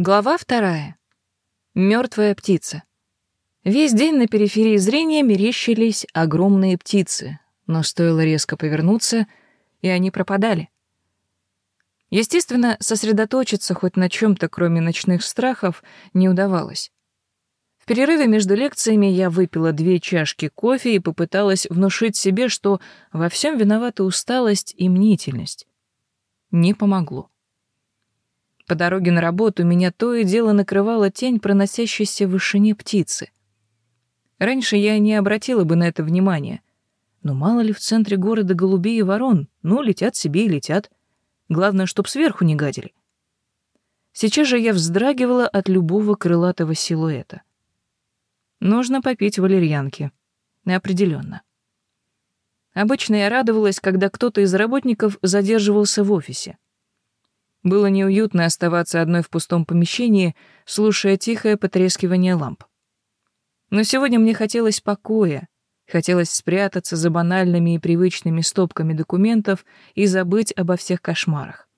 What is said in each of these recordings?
Глава вторая. Мертвая птица. Весь день на периферии зрения мерещились огромные птицы, но стоило резко повернуться, и они пропадали. Естественно, сосредоточиться хоть на чем то кроме ночных страхов, не удавалось. В перерыве между лекциями я выпила две чашки кофе и попыталась внушить себе, что во всем виновата усталость и мнительность. Не помогло. По дороге на работу меня то и дело накрывала тень проносящейся в вышине птицы. Раньше я не обратила бы на это внимания. Но мало ли в центре города голубей и ворон, ну, летят себе и летят. Главное, чтоб сверху не гадили. Сейчас же я вздрагивала от любого крылатого силуэта. Нужно попить валерьянки. Определенно. Обычно я радовалась, когда кто-то из работников задерживался в офисе. Было неуютно оставаться одной в пустом помещении, слушая тихое потрескивание ламп. Но сегодня мне хотелось покоя, хотелось спрятаться за банальными и привычными стопками документов и забыть обо всех кошмарах.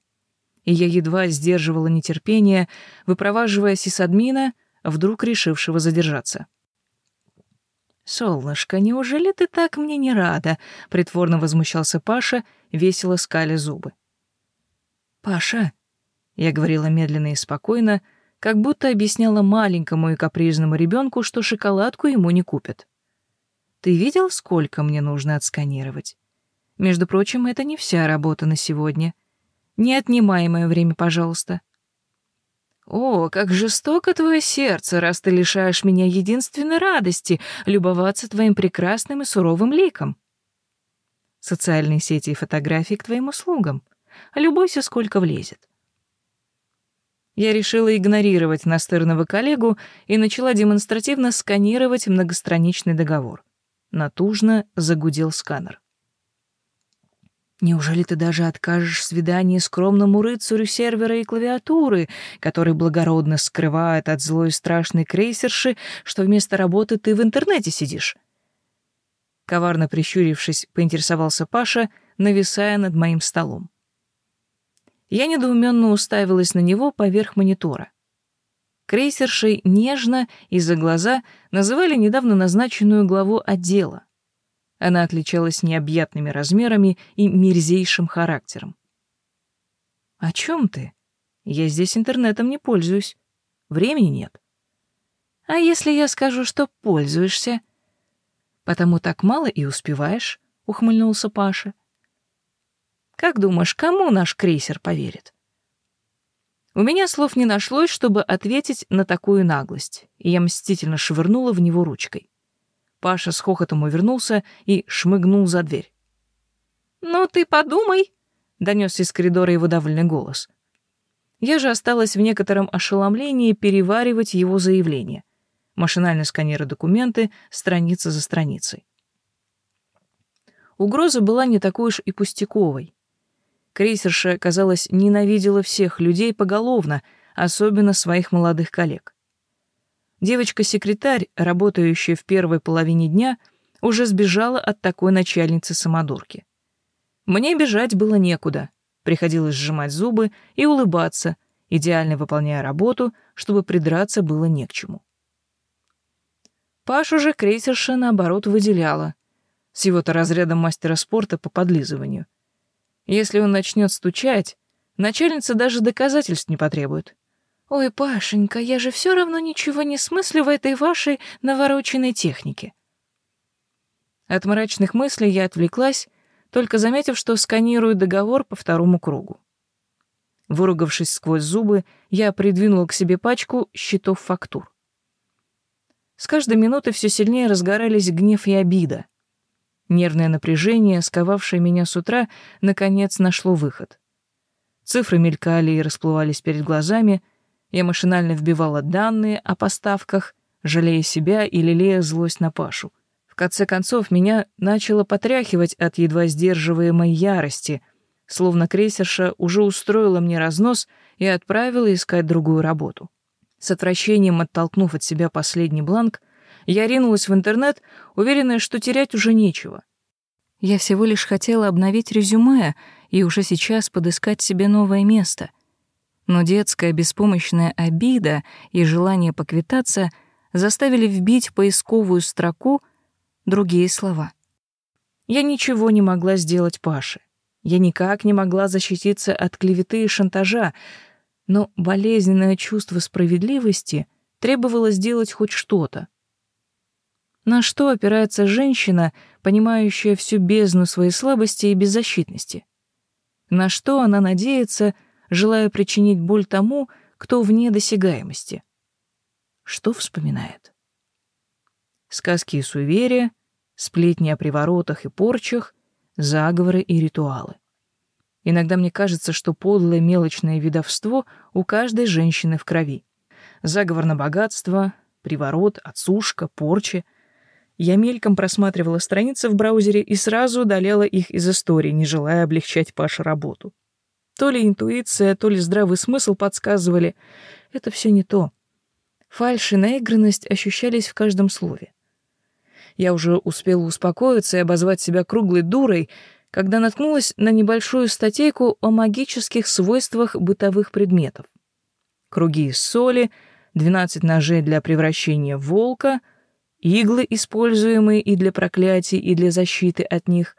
И я едва сдерживала нетерпение, выпроваживая сисадмина, вдруг решившего задержаться. «Солнышко, неужели ты так мне не рада?» — притворно возмущался Паша, весело скали зубы. «Паша», — я говорила медленно и спокойно, как будто объясняла маленькому и капризному ребенку, что шоколадку ему не купят. «Ты видел, сколько мне нужно отсканировать? Между прочим, это не вся работа на сегодня. Не отнимай мое время, пожалуйста». «О, как жестоко твое сердце, раз ты лишаешь меня единственной радости — любоваться твоим прекрасным и суровым ликом». Социальные сети и фотографии к твоим услугам. Любуйся, сколько влезет. Я решила игнорировать настырного коллегу и начала демонстративно сканировать многостраничный договор. Натужно загудел сканер. Неужели ты даже откажешь свидании скромному рыцарю сервера и клавиатуры, который благородно скрывает от злой и страшной крейсерши, что вместо работы ты в интернете сидишь? Коварно прищурившись, поинтересовался Паша, нависая над моим столом. Я недоуменно уставилась на него поверх монитора. Крейсершей нежно из-за глаза называли недавно назначенную главу отдела. Она отличалась необъятными размерами и мерзейшим характером. «О чем ты? Я здесь интернетом не пользуюсь. Времени нет». «А если я скажу, что пользуешься?» «Потому так мало и успеваешь», — ухмыльнулся Паша. Как думаешь, кому наш крейсер поверит? У меня слов не нашлось, чтобы ответить на такую наглость, и я мстительно швырнула в него ручкой. Паша с хохотом увернулся и шмыгнул за дверь. «Ну ты подумай», — донесся из коридора его довольный голос. Я же осталась в некотором ошеломлении переваривать его заявление. Машинально сканируя документы, страница за страницей. Угроза была не такой уж и пустяковой. Крейсерша, казалось, ненавидела всех людей поголовно, особенно своих молодых коллег. Девочка-секретарь, работающая в первой половине дня, уже сбежала от такой начальницы-самодурки. Мне бежать было некуда. Приходилось сжимать зубы и улыбаться, идеально выполняя работу, чтобы придраться было не к чему. Пашу же крейсерша, наоборот, выделяла. С его-то разрядом мастера спорта по подлизыванию — если он начнет стучать, начальница даже доказательств не потребует. «Ой, Пашенька, я же все равно ничего не смыслю в этой вашей навороченной технике». От мрачных мыслей я отвлеклась, только заметив, что сканирую договор по второму кругу. Выругавшись сквозь зубы, я придвинула к себе пачку счетов фактур. С каждой минуты все сильнее разгорались гнев и обида. Нервное напряжение, сковавшее меня с утра, наконец нашло выход. Цифры мелькали и расплывались перед глазами, я машинально вбивала данные о поставках, жалея себя и лелея злость на Пашу. В конце концов, меня начало потряхивать от едва сдерживаемой ярости, словно крейсерша уже устроила мне разнос и отправила искать другую работу. С отвращением оттолкнув от себя последний бланк, я ринулась в интернет, уверенная, что терять уже нечего. Я всего лишь хотела обновить резюме и уже сейчас подыскать себе новое место. Но детская беспомощная обида и желание поквитаться заставили вбить в поисковую строку другие слова. Я ничего не могла сделать Паше. Я никак не могла защититься от клеветы и шантажа, но болезненное чувство справедливости требовало сделать хоть что-то. На что опирается женщина, понимающая всю бездну своей слабости и беззащитности? На что она надеется, желая причинить боль тому, кто вне досягаемости? Что вспоминает? Сказки и суеверия, сплетни о приворотах и порчах, заговоры и ритуалы. Иногда мне кажется, что подлое мелочное видовство у каждой женщины в крови. Заговор на богатство, приворот, отсушка, порча. Я мельком просматривала страницы в браузере и сразу удаляла их из истории, не желая облегчать Паше работу. То ли интуиция, то ли здравый смысл подсказывали. Это все не то. Фальшь и наигранность ощущались в каждом слове. Я уже успела успокоиться и обозвать себя круглой дурой, когда наткнулась на небольшую статейку о магических свойствах бытовых предметов. Круги из соли, 12 ножей для превращения волка, иглы, используемые и для проклятий, и для защиты от них.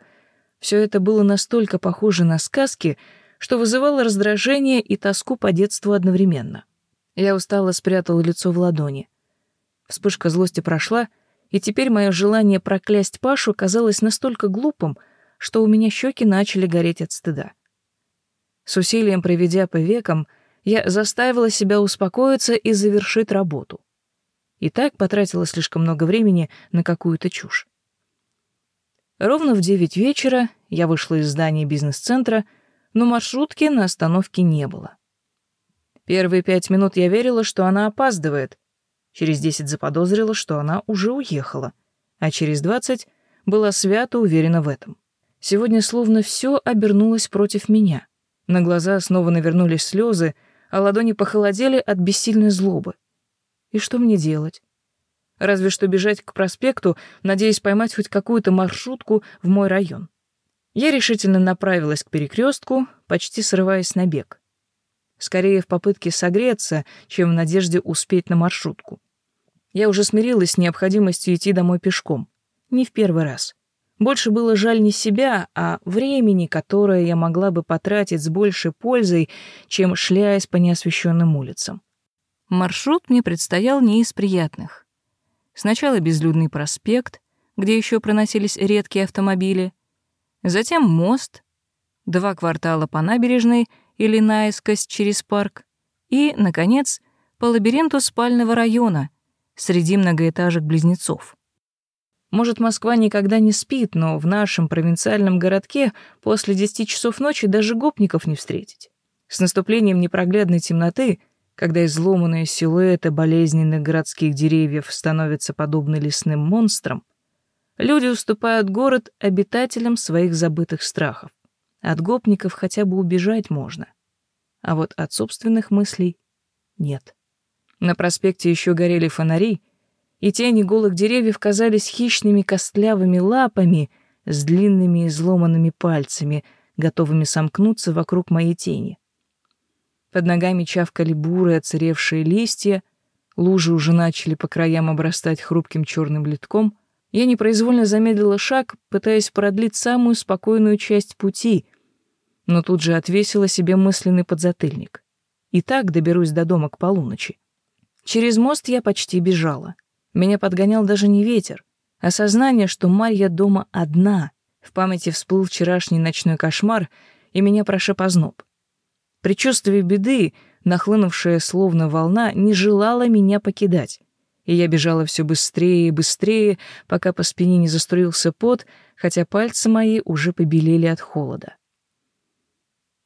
Все это было настолько похоже на сказки, что вызывало раздражение и тоску по детству одновременно. Я устало спрятала лицо в ладони. Вспышка злости прошла, и теперь мое желание проклясть Пашу казалось настолько глупым, что у меня щеки начали гореть от стыда. С усилием проведя по векам, я заставила себя успокоиться и завершить работу. И так потратила слишком много времени на какую-то чушь. Ровно в девять вечера я вышла из здания бизнес-центра, но маршрутки на остановке не было. Первые пять минут я верила, что она опаздывает. Через десять заподозрила, что она уже уехала. А через двадцать была свято уверена в этом. Сегодня словно все обернулось против меня. На глаза снова навернулись слезы, а ладони похолодели от бессильной злобы. И что мне делать? Разве что бежать к проспекту, надеясь поймать хоть какую-то маршрутку в мой район. Я решительно направилась к перекрестку, почти срываясь на бег. Скорее в попытке согреться, чем в надежде успеть на маршрутку. Я уже смирилась с необходимостью идти домой пешком. Не в первый раз. Больше было жаль не себя, а времени, которое я могла бы потратить с большей пользой, чем шляясь по неосвещенным улицам. Маршрут мне предстоял не из приятных. Сначала безлюдный проспект, где еще проносились редкие автомобили, затем мост, два квартала по набережной или наискось через парк и, наконец, по лабиринту спального района среди многоэтажек близнецов. Может, Москва никогда не спит, но в нашем провинциальном городке после десяти часов ночи даже гопников не встретить. С наступлением непроглядной темноты, когда изломанные силуэты болезненных городских деревьев становятся подобны лесным монстрам, люди уступают город обитателям своих забытых страхов. От гопников хотя бы убежать можно, а вот от собственных мыслей нет. На проспекте еще горели фонари — и тени голых деревьев казались хищными костлявыми лапами с длинными изломанными пальцами, готовыми сомкнуться вокруг моей тени. Под ногами чавкали бурые оцаревшие листья, лужи уже начали по краям обрастать хрупким черным литком. Я непроизвольно замедлила шаг, пытаясь продлить самую спокойную часть пути, но тут же отвесила себе мысленный подзатыльник. И так доберусь до дома к полуночи. Через мост я почти бежала. Меня подгонял даже не ветер, а сознание, что Марья дома одна. В памяти всплыл вчерашний ночной кошмар, и меня прошиб озноб. Предчувствие беды, нахлынувшая словно волна, не желала меня покидать. И я бежала все быстрее и быстрее, пока по спине не заструился пот, хотя пальцы мои уже побелели от холода.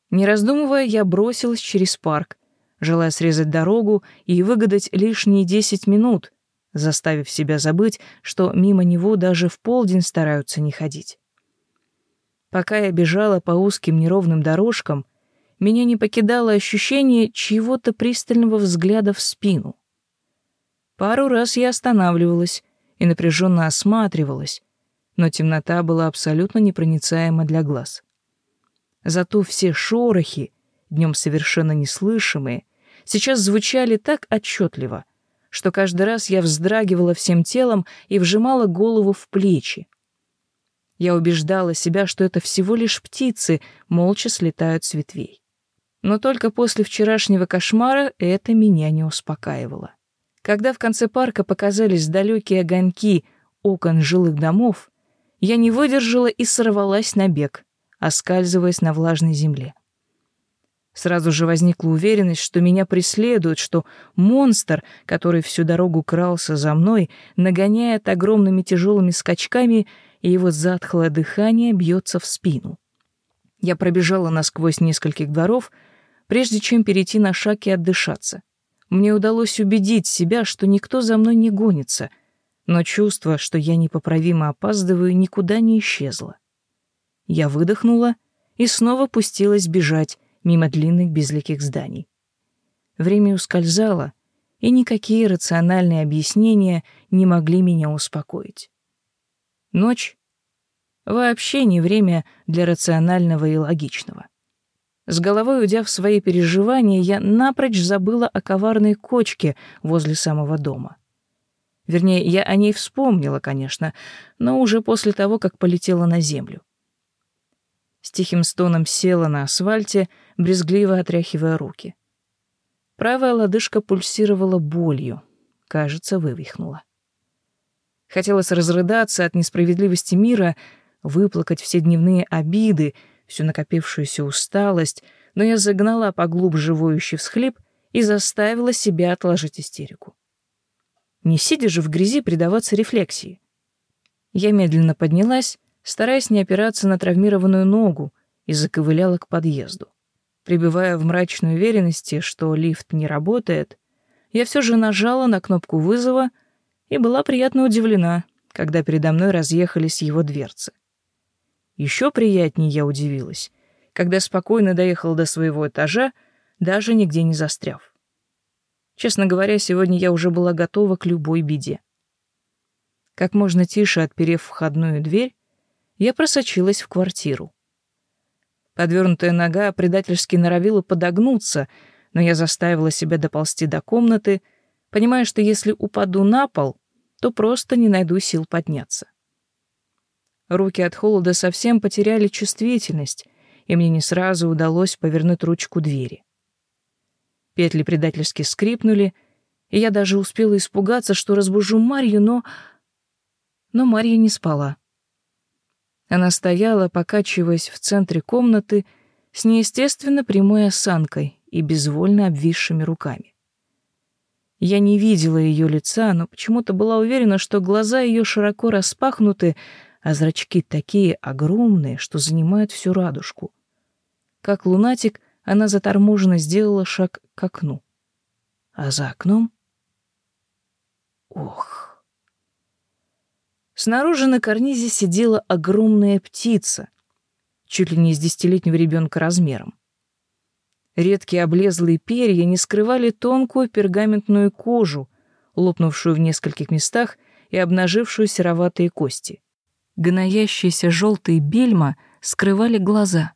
Не раздумывая, я бросилась через парк, желая срезать дорогу и выгадать лишние десять минут, заставив себя забыть, что мимо него даже в полдень стараются не ходить. Пока я бежала по узким неровным дорожкам, меня не покидало ощущение чьего-то пристального взгляда в спину. Пару раз я останавливалась и напряженно осматривалась, но темнота была абсолютно непроницаема для глаз. Зато все шорохи, днем совершенно неслышимые, сейчас звучали так отчетливо, что каждый раз я вздрагивала всем телом и вжимала голову в плечи. Я убеждала себя, что это всего лишь птицы, молча слетают с ветвей. Но только после вчерашнего кошмара это меня не успокаивало. Когда в конце парка показались далекие огоньки окон жилых домов, я не выдержала и сорвалась на бег, оскальзываясь на влажной земле. Сразу же возникла уверенность, что меня преследуют, что монстр, который всю дорогу крался за мной, нагоняет огромными тяжелыми скачками, и его затхлое дыхание бьется в спину. Я пробежала насквозь нескольких дворов, прежде чем перейти на шаг и отдышаться. Мне удалось убедить себя, что никто за мной не гонится, но чувство, что я непоправимо опаздываю, никуда не исчезло. Я выдохнула и снова пустилась бежать, мимо длинных безликих зданий. Время ускользало, и никакие рациональные объяснения не могли меня успокоить. Ночь — вообще не время для рационального и логичного. С головой уйдя в свои переживания, я напрочь забыла о коварной кочке возле самого дома. Вернее, я о ней вспомнила, конечно, но уже после того, как полетела на землю с тихим стоном села на асфальте, брезгливо отряхивая руки. Правая лодыжка пульсировала болью, кажется, вывихнула. Хотелось разрыдаться от несправедливости мира, выплакать все дневные обиды, всю накопившуюся усталость, но я загнала поглубже воющий всхлип и заставила себя отложить истерику. Не сидя же в грязи предаваться рефлексии. Я медленно поднялась, стараясь не опираться на травмированную ногу, и заковыляла к подъезду. Прибывая в мрачной уверенности, что лифт не работает, я все же нажала на кнопку вызова и была приятно удивлена, когда передо мной разъехались его дверцы. Еще приятнее я удивилась, когда спокойно доехала до своего этажа, даже нигде не застряв. Честно говоря, сегодня я уже была готова к любой беде. Как можно тише отперев входную дверь, я просочилась в квартиру. Подвернутая нога предательски норовила подогнуться, но я заставила себя доползти до комнаты, понимая, что если упаду на пол, то просто не найду сил подняться. Руки от холода совсем потеряли чувствительность, и мне не сразу удалось повернуть ручку двери. Петли предательски скрипнули, и я даже успела испугаться, что разбужу Марью, но... Но Марья не спала. Она стояла, покачиваясь в центре комнаты, с неестественно прямой осанкой и безвольно обвисшими руками. Я не видела ее лица, но почему-то была уверена, что глаза ее широко распахнуты, а зрачки такие огромные, что занимают всю радужку. Как лунатик, она заторможенно сделала шаг к окну. А за окном... Ох! Снаружи на карнизе сидела огромная птица, чуть ли не с десятилетнего ребенка размером. Редкие облезлые перья не скрывали тонкую пергаментную кожу, лопнувшую в нескольких местах и обнажившую сероватые кости. Гноящиеся желтые бельма скрывали глаза.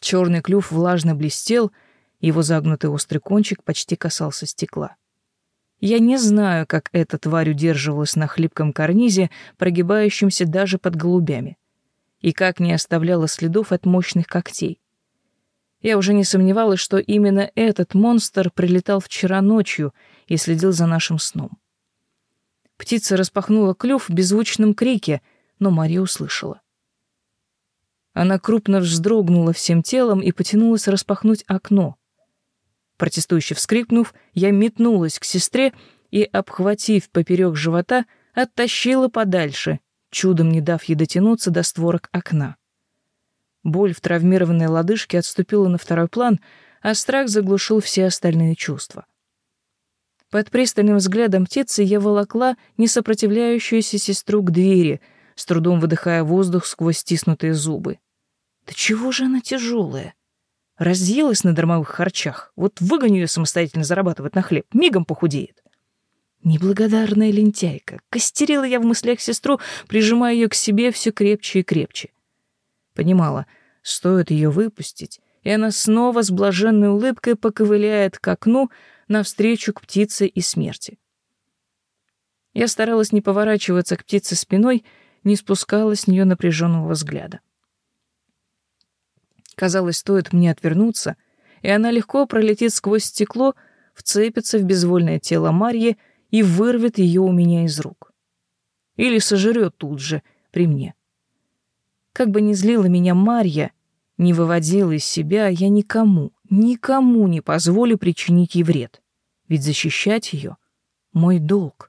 Черный клюв влажно блестел, его загнутый острый кончик почти касался стекла. Я не знаю, как эта тварь удерживалась на хлипком карнизе, прогибающемся даже под голубями, и как не оставляла следов от мощных когтей. Я уже не сомневалась, что именно этот монстр прилетал вчера ночью и следил за нашим сном. Птица распахнула клюв в беззвучном крике, но Мария услышала. Она крупно вздрогнула всем телом и потянулась распахнуть окно. Протестующе вскрикнув, я метнулась к сестре и, обхватив поперек живота, оттащила подальше, чудом не дав ей дотянуться до створок окна. Боль в травмированной лодыжке отступила на второй план, а страх заглушил все остальные чувства. Под пристальным взглядом птицы я волокла несопротивляющуюся сестру к двери, с трудом выдыхая воздух сквозь стиснутые зубы. Да чего же она тяжелая? Разъелась на дармовых харчах. Вот выгоню ее самостоятельно зарабатывать на хлеб. Мигом похудеет. Неблагодарная лентяйка. Костерила я в мыслях сестру, прижимая ее к себе все крепче и крепче. Понимала, стоит ее выпустить, и она снова с блаженной улыбкой поковыляет к окну навстречу к птице и смерти. Я старалась не поворачиваться к птице спиной, не спускала с нее напряженного взгляда. Казалось, стоит мне отвернуться, и она легко пролетит сквозь стекло, вцепится в безвольное тело Марьи и вырвет ее у меня из рук. Или сожрет тут же, при мне. Как бы ни злила меня Марья, не выводила из себя, я никому, никому не позволю причинить ей вред. Ведь защищать ее — мой долг.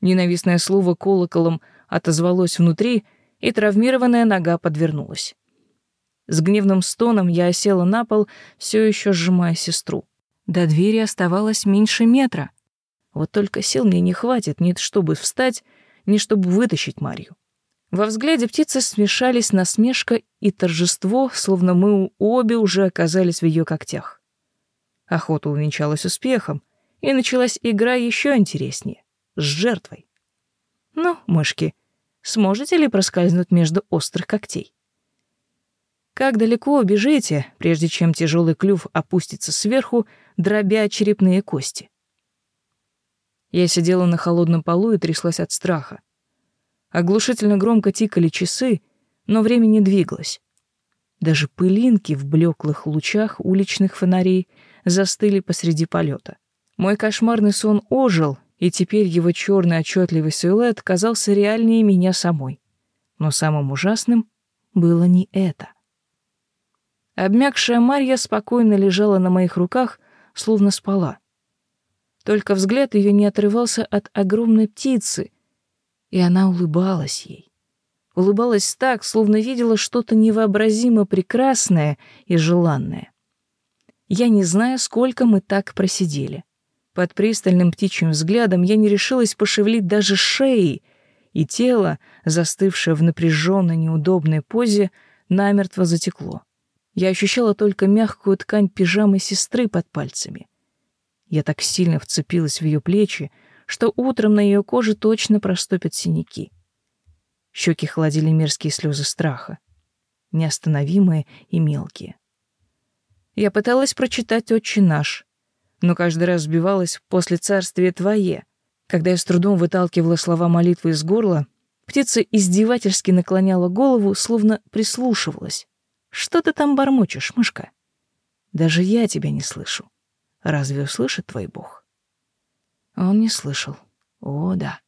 Ненавистное слово колоколом отозвалось внутри, и травмированная нога подвернулась. С гневным стоном я осела на пол, все еще сжимая сестру. До двери оставалось меньше метра. Вот только сил мне не хватит ни чтобы встать, ни чтобы вытащить Марью. Во взгляде птицы смешались насмешка и торжество, словно мы обе уже оказались в ее когтях. Охота увенчалась успехом, и началась игра еще интереснее — с жертвой. Ну, мышки, сможете ли проскользнуть между острых когтей? Как далеко убежите, прежде чем тяжелый клюв опустится сверху, дробя черепные кости? Я сидела на холодном полу и тряслась от страха. Оглушительно громко тикали часы, но время не двигалось. Даже пылинки в блеклых лучах уличных фонарей застыли посреди полета. Мой кошмарный сон ожил, и теперь его черный отчетливый силуэт казался реальнее меня самой. Но самым ужасным было не это. Обмякшая Марья спокойно лежала на моих руках, словно спала. Только взгляд ее не отрывался от огромной птицы, и она улыбалась ей. Улыбалась так, словно видела что-то невообразимо прекрасное и желанное. Я не знаю, сколько мы так просидели. Под пристальным птичьим взглядом я не решилась пошевелить даже шеи, и тело, застывшее в напряженной неудобной позе, намертво затекло. Я ощущала только мягкую ткань пижамы сестры под пальцами. Я так сильно вцепилась в ее плечи, что утром на ее коже точно проступят синяки. Щеки холодили мерзкие слезы страха, неостановимые и мелкие. Я пыталась прочитать «Отче наш», но каждый раз сбивалась после царствия Твое. Когда я с трудом выталкивала слова молитвы из горла, птица издевательски наклоняла голову, словно прислушивалась. Что ты там бормочешь, мышка? Даже я тебя не слышу. Разве услышит твой Бог? Он не слышал. О, да.